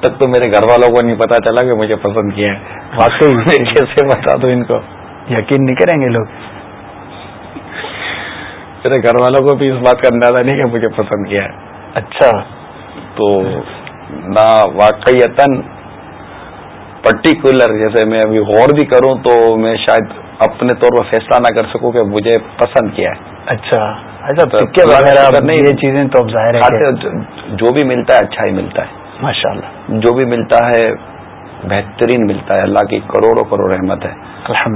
تک تو میرے گھر والوں کو نہیں پتا چلا کہ مجھے پسند کیا ہے واقعی کیسے بتا دو ان کو؟ یقین نہیں کریں گے لوگ۔ میرے گھر والوں کو بھی اس بات کا اندازہ نہیں کہ مجھے پسند کیا ہے۔ اچھا۔ تو نہ واقعی پرٹیکولر جیسے میں ابھی غور بھی کروں تو میں شاید اپنے طور پر فیصلہ نہ کر سکوں کہ مجھے پسند کیا ہے۔ اچھا۔ اچھا یہ چیزیں تو ظاہر ہے جو بھی ملتا ہے اچھا ہی ملتا ہے۔ ماشاء اللہ جو بھی ملتا ہے بہترین ملتا ہے۔ اللہ کی کروڑوں کروڑ رحمت ہے۔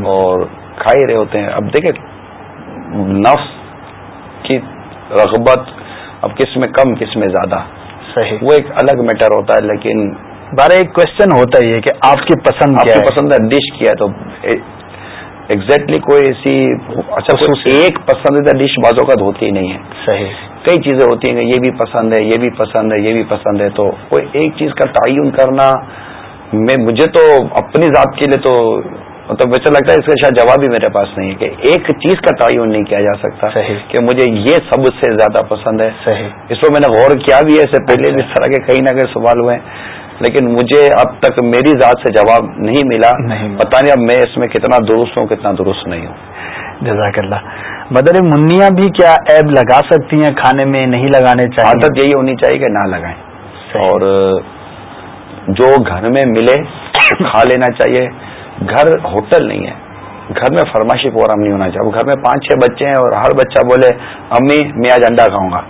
اور کھا ہی رہے ہوتے ہیں۔ اب دیکھیں نفس کی رغبت اب کس میں کم کس میں زیادہ۔ صحیح۔ وہ ایک الگ میٹر ہوتا ہے لیکن بارہ ایک کوشچن ہوتا ہی ہے کہ آپ کی پسند آپ کی پسند ہے ڈش کیا ہے؟ تو ایگزیکٹلی کوئی ایسی اچھا ایک پسندیدہ ڈش بازوں کا ہوتی ہی نہیں ہے۔ صحیح۔ کئی چیزیں ہوتی ہیں کہ یہ بھی پسند ہے یہ بھی پسند ہے یہ بھی پسند ہے تو کوئی ایک چیز کا تعین کرنا میں مجھے تو اپنی ذات کے لیے تو مطلب ویسے لگتا ہے اس کا شاید جواب بھی میرے پاس نہیں ہے کہ ایک چیز کا تعین نہیں کیا جا سکتا صحیح۔ کہ مجھے یہ سب سے زیادہ پسند ہے۔ صحیح۔ اس پر میں نے غور کیا بھی ہے اس سے پہلے بھی اس طرح کے کہیں نہ کہیں سوال ہوئے لیکن مجھے اب تک میری ذات سے جواب نہیں ملا۔ پتا نہیں اب میں اس میں کتنا درست ہوں کتنا درست نہیں ہوں۔ جزاک اللہ۔ مدر منیا بھی کیا ایب لگا سکتی ہیں کھانے میں نہیں لگانے چاہیے؟ عادت یہی ہونی چاہیے کہ نہ لگائیں۔ اور جو گھر میں ملے کھا لینا چاہیے۔ گھر ہوٹل نہیں ہے۔ گھر میں فرمائشی پروگرام نہیں ہونا چاہیے۔ گھر میں پانچ چھ بچے ہیں اور ہر بچہ بولے امی میں آج انڈا کھاؤں گا۔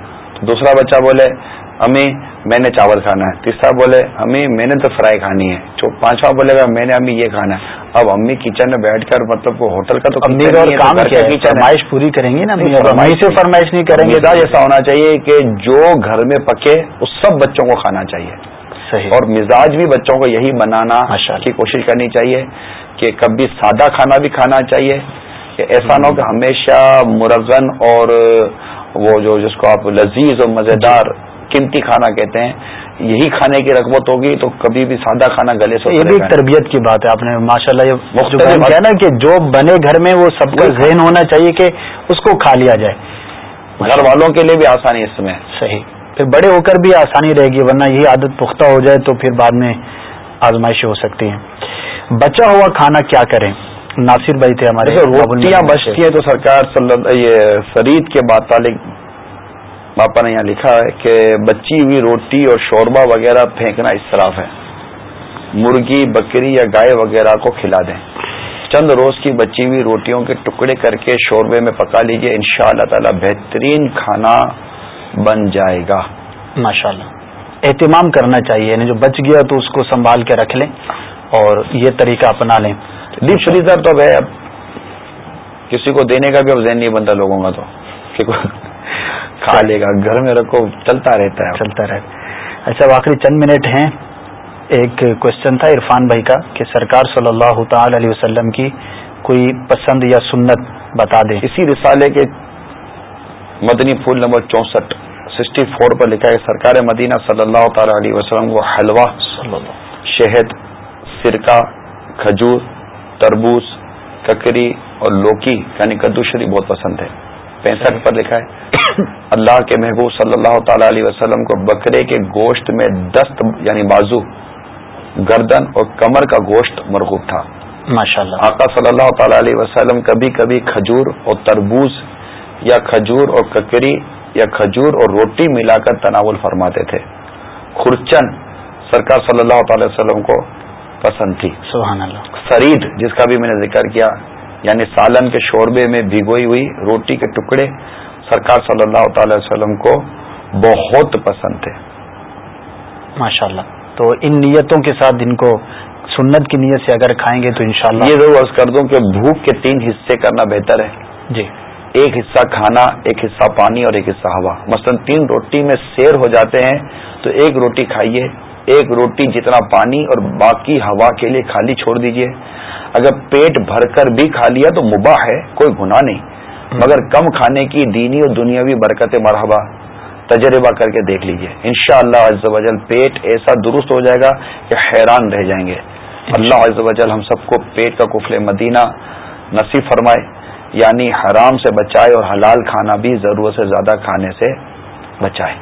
دوسرا بچہ بولے امی میں نے چاول کھانا ہے۔ تیسرا بولے؟ امی میں نے تو فرائی کھانی ہے۔ پانچواں بولے گا میں نے امی یہ کھانا ہے۔ اب امی کچن میں بیٹھ کر مطلب ہوٹل کا تو فرمائش پوری کریں گے نا سے فرمائش نہیں کریں گے۔ ایسا ہونا چاہیے کہ جو گھر میں پکے اس سب بچوں کو کھانا چاہیے۔ صحیح۔ اور مزاج بھی بچوں کو یہی بنانا کی کوشش کرنی چاہیے کہ کبھی سادہ کھانا بھی کھانا چاہیے۔ کہ ایسا نہ ہو کہ ہمیشہ مرغن اور وہ جو جس کو آپ لذیذ اور مزیدار قیمتی کھانا کہتے ہیں یہی کھانے کی رغبت ہوگی تو کبھی بھی سادہ کھانا گلے سے یہ بھی تربیت کی بات ہے آپ نے ماشاء اللہ نا کہ جو بنے گھر میں وہ سب کا ذہن ہونا چاہیے کہ اس کو کھا لیا جائے۔ گھر والوں کے لیے بھی آسانی اس میں۔ صحیح۔ پھر بڑے ہو کر بھی آسانی رہے گی ورنہ یہ عادت پختہ ہو جائے تو پھر بعد میں آزمائشیں ہو سکتی ہیں۔ بچا ہوا کھانا کیا کریں؟ ناصر بھائی تھے ہمارے روٹیاں بچتی ہیں تو سرکار یہ فرید کے بعد تعلق باپا نے یہاں لکھا ہے کہ بچی ہوئی روٹی اور شوربہ وغیرہ پھینکنا اسراف ہے۔ مرغی بکری یا گائے وغیرہ کو کھلا دیں۔ چند روز کی بچی ہوئی روٹیوں کے ٹکڑے کر کے شوربے میں پکا لیجیے ان شاء اللہ تعالی بہترین کھانا بن جائے گا۔ ماشاء اللہ اہتمام کرنا چاہیے یعنی جو بچ گیا تو اس کو سنبھال کے رکھ لیں اور یہ طریقہ اپنا لیں۔ ڈیپ فریزر تو ہے اب۔ کسی کو دینے کا بھی اب ذہن نہیں بنتا لوگوں کا تو۔ کھا لے گا، گھر میں رکھو، چلتا رہتا ہے، چلتا رہتا اچھا آخری چند منٹ ہیں۔ ایک کوشچن تھا عرفان بھائی کا کہ سرکار صلی اللہ تعالی علیہ وسلم کی کوئی پسند یا سنت بتا دیں اسی رسالے کے مدنی پھول نمبر چونسٹھ، سکسٹی فور پر لکھا ہے، سرکار مدینہ صلی اللہ تعالی علیہ وسلم کو حلوہ، شہد سرکہ کھجور، تربوز، ککری اور لوکی یعنی کدو شری بہت پسند ہے۔ پینسٹھ پر لکھا ہے اللہ کے محبوب صلی اللہ تعالی علیہ وسلم کو بکرے کے گوشت میں دست یعنی بازو گردن اور کمر کا گوشت مرغوب تھا۔ ماشاء اللہ آقا صلی اللہ تعالی علیہ وسلم کبھی کبھی کھجور اور تربوز یا کھجور اور ککری یا کھجور اور روٹی ملا کر تناول فرماتے تھے۔ خرچن سرکار صلی اللہ تعالی وسلم کو پسند تھی۔ سبحان اللہ۔ سرید جس کا بھی میں نے ذکر کیا یعنی سالن کے شوربے میں بھگوئی ہوئی روٹی کے ٹکڑے سرکار صلی اللہ تعالی وسلم کو بہت پسند تھے۔ ماشاء اللہ تو ان نیتوں کے ساتھ ان کو سنت کی نیت سے اگر کھائیں گے تو انشاءاللہ یہ ضرور عرض کر دوں کہ بھوک کے تین حصے کرنا بہتر ہے۔ جی۔ ایک حصہ کھانا ایک حصہ پانی اور ایک حصہ ہوا۔ مثلا تین روٹی میں سیر ہو جاتے ہیں تو ایک روٹی کھائیے ایک روٹی جتنا پانی اور باقی ہوا کے لیے خالی چھوڑ دیجیے۔ اگر پیٹ بھر کر بھی کھا لیا تو مباح ہے کوئی گناہ نہیں۔ مگر کم کھانے کی دینی اور دنیاوی برکت مرحبا تجربہ کر کے دیکھ لیجیے۔ انشاءاللہ شاء اللہ پیٹ ایسا درست ہو جائے گا کہ حیران رہ جائیں گے۔ اللہ عز و جل ہم سب کو پیٹ کا کفل مدینہ نصیب فرمائے یعنی حرام سے بچائے اور حلال کھانا بھی ضرورت سے زیادہ کھانے سے بچائے۔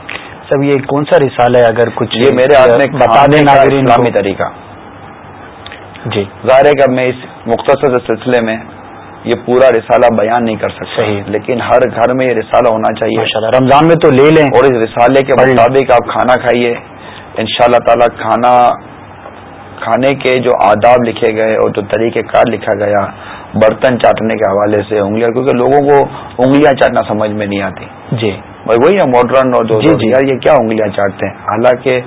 صاحب یہ کون سا رسالہ ہے؟ اگر کچھ یہ میرے ہاتھ میں بتا دیں اسلامی طریقہ۔ جی۔ ظاہر ہے کہ میں اس مختصر سلسلے میں یہ پورا رسالہ بیان نہیں کر سکتا۔ صحیح۔ لیکن ہر گھر میں یہ رسالہ ہونا چاہیے۔ رمضان میں تو لے لیں۔ اور اس رسالے کے مطابق آپ کھانا کھائیے۔ ان شاء اللہ تعالی کھانا کھانے کے جو آداب لکھے گئے اور جو طریقہ کار لکھا گیا برتن چاٹنے کے حوالے سے انگلیاں کیونکہ لوگوں کو انگلیاں چاٹنا سمجھ میں نہیں آتی۔ جی۔ بھائی وہی ہے ماڈرن اور جو جی جی۔ یار یہ کیا انگلیاں چاٹتے ہیں؟ حالانکہ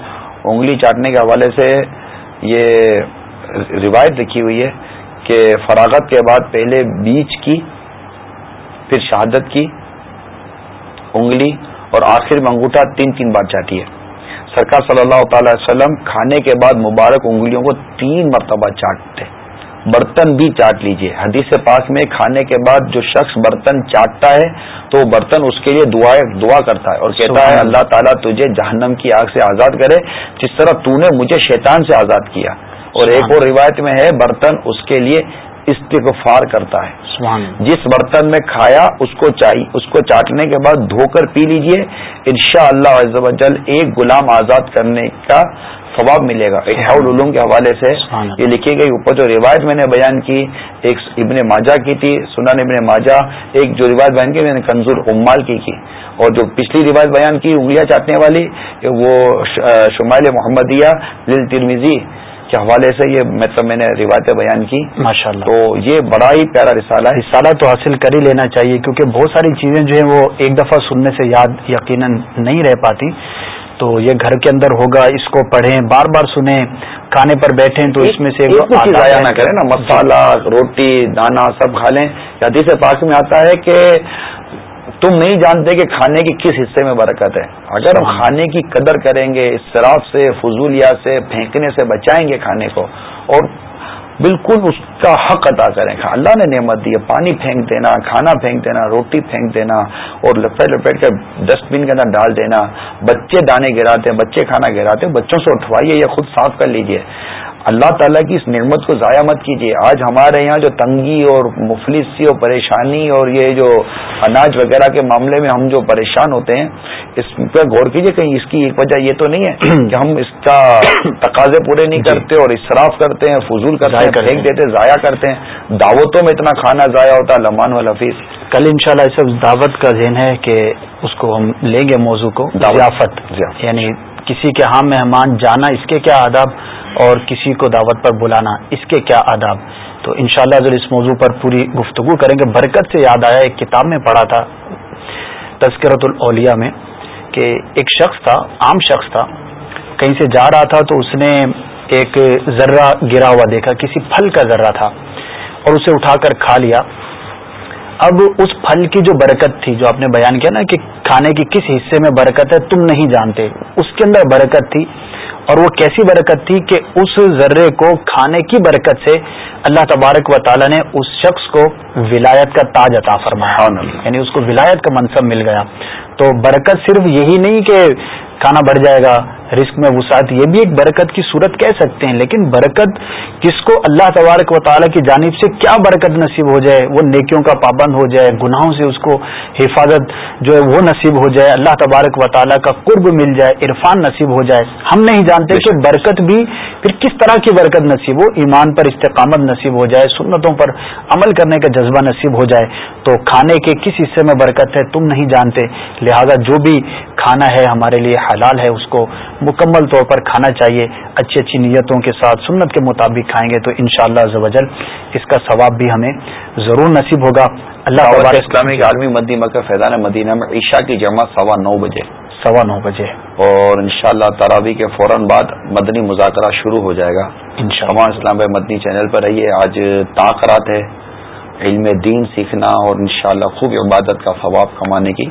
انگلی چاٹنے کے حوالے سے یہ روایت لکھی ہوئی ہے کہ فراغت کے بعد پہلے بیچ کی پھر شہادت کی انگلی اور آخر میں انگوٹھا تین تین بار چاٹی ہے۔ سرکار صلی اللہ تعالی وسلم کھانے کے بعد مبارک انگلیوں کو تین مرتبہ چاٹتے برتن بھی چاٹ لیجیے۔ حدیث پاک میں کھانے کے بعد جو شخص برتن چاٹتا ہے تو برتن اس کے لیے دعا دعا کرتا ہے اور کہتا ہے اللہ تعالیٰ تجھے جہنم کی آگ سے آزاد کرے جس طرح تو نے مجھے شیطان سے آزاد کیا۔ اور ایک اور روایت میں ہے برتن اس کے لیے استغفار کرتا ہے۔ جس برتن میں کھایا اس کو چاہیے اس کو چاٹنے کے بعد دھو کر پی لیجیے۔ ان شاء اللہ ایک غلام آزاد کرنے کا ثواب ملے گا۔ العلوم کے حوالے سے یہ لکھی گئی اوپر جو روایت میں نے بیان کی ایک ابن ماجہ کی تھی سنن ابن ماجہ۔ ایک جو روایت بیان کی میں نے کنزور امال کی کی اور جو پچھلی روایت بیان کی انگلیاں چاٹنے والی وہ شمال محمدیہ لل ترمیزی کے حوالے سے یہ مطلب میں نے روایتیں بیان کی۔ ماشاء اللہ تو یہ بڑا ہی پیارا رسالہ ہے۔ رسالہ تو حاصل کر ہی لینا چاہیے کیونکہ بہت ساری چیزیں جو ہیں وہ ایک دفعہ سننے سے یاد یقیناً نہیں رہ پاتی۔ تو یہ گھر کے اندر ہوگا اس کو پڑھیں بار بار سنیں کھانے پر بیٹھیں تو اس میں سے ضائع نہ کریں نا مسالہ روٹی دانا سب کھا لیں۔ حدیث پاک میں آتا ہے کہ تم نہیں جانتے کہ کھانے کی کس حصے میں برکت ہے۔ اگر ہم کھانے کی قدر کریں گے اسراف سے فضولیا سے، پھینکنے سے بچائیں گے کھانے کو، اور بالکل اس کا حق ادا کریں۔ اللہ نے نعمت دی ہے، پانی پھینک دینا، کھانا پھینک دینا، روٹی پھینک دینا، اور لپیٹ لپیٹ کر ڈسٹ بین کے اندر ڈال دینا۔ بچے دانے گراتے ہیں، بچے کھانا گراتے ہیں، بچوں سے اٹھوائیے یا خود صاف کر لیجیے۔ اللہ تعالیٰ کی اس نعمت کو ضائع مت کیجیے آج ہمارے یہاں جو تنگی اور مفلسی اور پریشانی اور یہ جو اناج وغیرہ کے معاملے میں ہم جو پریشان ہوتے ہیں اس پہ غور کیجیے کہیں اس کی ایک وجہ یہ تو نہیں ہے کہ ہم اس کا تقاضے پورے نہیں جی۔ کرتے اور اصراف کرتے ہیں فضول کرتے ہیں پھینک دیتے ضائع کرتے ہیں۔ دعوتوں میں اتنا کھانا ضائع ہوتا ہے لمان والحفیظ کل ان شاء اللہ دعوت کا ذہن ہے کہ اس کو ہم لیں گے موضوع کو۔ ضیافت۔ یعنی کسی کے ہاں مہمان جانا اس کے کیا آداب؟ اور کسی کو دعوت پر بلانا اس کے کیا آداب؟ تو انشاءاللہ شاء اس موضوع پر پوری گفتگو کریں گے۔ برکت سے یاد آیا، ایک کتاب میں پڑھا تھا تذکرت الاولیاء میں کہ ایک شخص تھا، عام شخص تھا، کہیں سے جا رہا تھا تو اس نے ایک ذرہ گرا ہوا دیکھا، کسی پھل کا ذرہ تھا اور اسے اٹھا کر کھا لیا۔ اب اس پھل کی جو برکت تھی، جو آپ نے بیان کیا نا کہ کھانے کی کس حصے میں برکت ہے، تم نہیں جانتے۔ اس کے اندر برکت تھی۔ اور وہ کیسی برکت تھی کہ اس ذرے کو کھانے کی برکت سے اللہ تبارک و تعالیٰ نے اس شخص کو ولایت کا تاج عطا فرمایا۔ یعنی اس کو ولایت کا منصب مل گیا۔ تو برکت صرف یہی نہیں کہ کھانا بڑھ جائے گا رسک میں وسعت، یہ بھی ایک برکت کی صورت کہہ سکتے ہیں، لیکن برکت کس کو؟ اللہ تبارک و تعالیٰ کی جانب سے کیا برکت نصیب ہو جائے؟ وہ نیکیوں کا پابند ہو جائے، گناہوں سے اس کو حفاظت جو ہے وہ نصیب ہو جائے، اللہ تبارک و تعالیٰ کا قرب مل جائے، عرفان نصیب ہو جائے۔ ہم نہیں جانتے کہ برکت بھی پھر کس طرح کی برکت نصیب ہو؟ ایمان پر استقامت نصیب ہو جائے، سنتوں پر عمل کرنے کا جذبہ نصیب ہو جائے۔ تو کھانے کے کس حصے میں برکت ہے تم نہیں جانتے۔ لہذا جو بھی کھانا ہے ہمارے لیے حلال ہے اس کو مکمل طور پر کھانا چاہیے۔ اچھی اچھی نیتوں کے ساتھ سنت کے مطابق کھائیں گے تو ان شاء اللہ اس کا ثواب بھی ہمیں ضرور نصیب ہوگا۔ اللہ اسلامی عالمی مدی مکر فیضان مدینہ میں عشاء کی جمع سوا نو بجے۔ سوا نو بجے۔ اور انشاءاللہ شاء تراوی کے فوراً بعد مدنی مذاکرہ شروع ہو جائے گا۔ ان شاء اسلام مدنی چینل پر رہیے۔ آج تاخرات ہے۔ علم دین سیکھنا اور انشاءاللہ خوب عبادت کا ثواب کمانے کی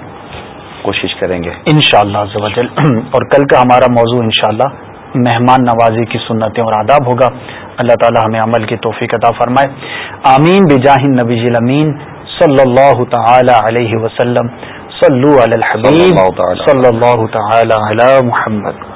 کوشش کریں گے۔ انشاءاللہ شاء اور کل کا ہمارا موضوع انشاءاللہ مہمان نوازی کی سنتیں اور آداب ہوگا۔ اللہ تعالی ہمیں عمل کی توفیق عطا فرمائے۔ آمین۔ بجاہ نبی امین۔ صلی اللہ تعالی علیہ وسلم۔ صلو علی الحبیب۔ صلی اللہ تعالی علی محمد۔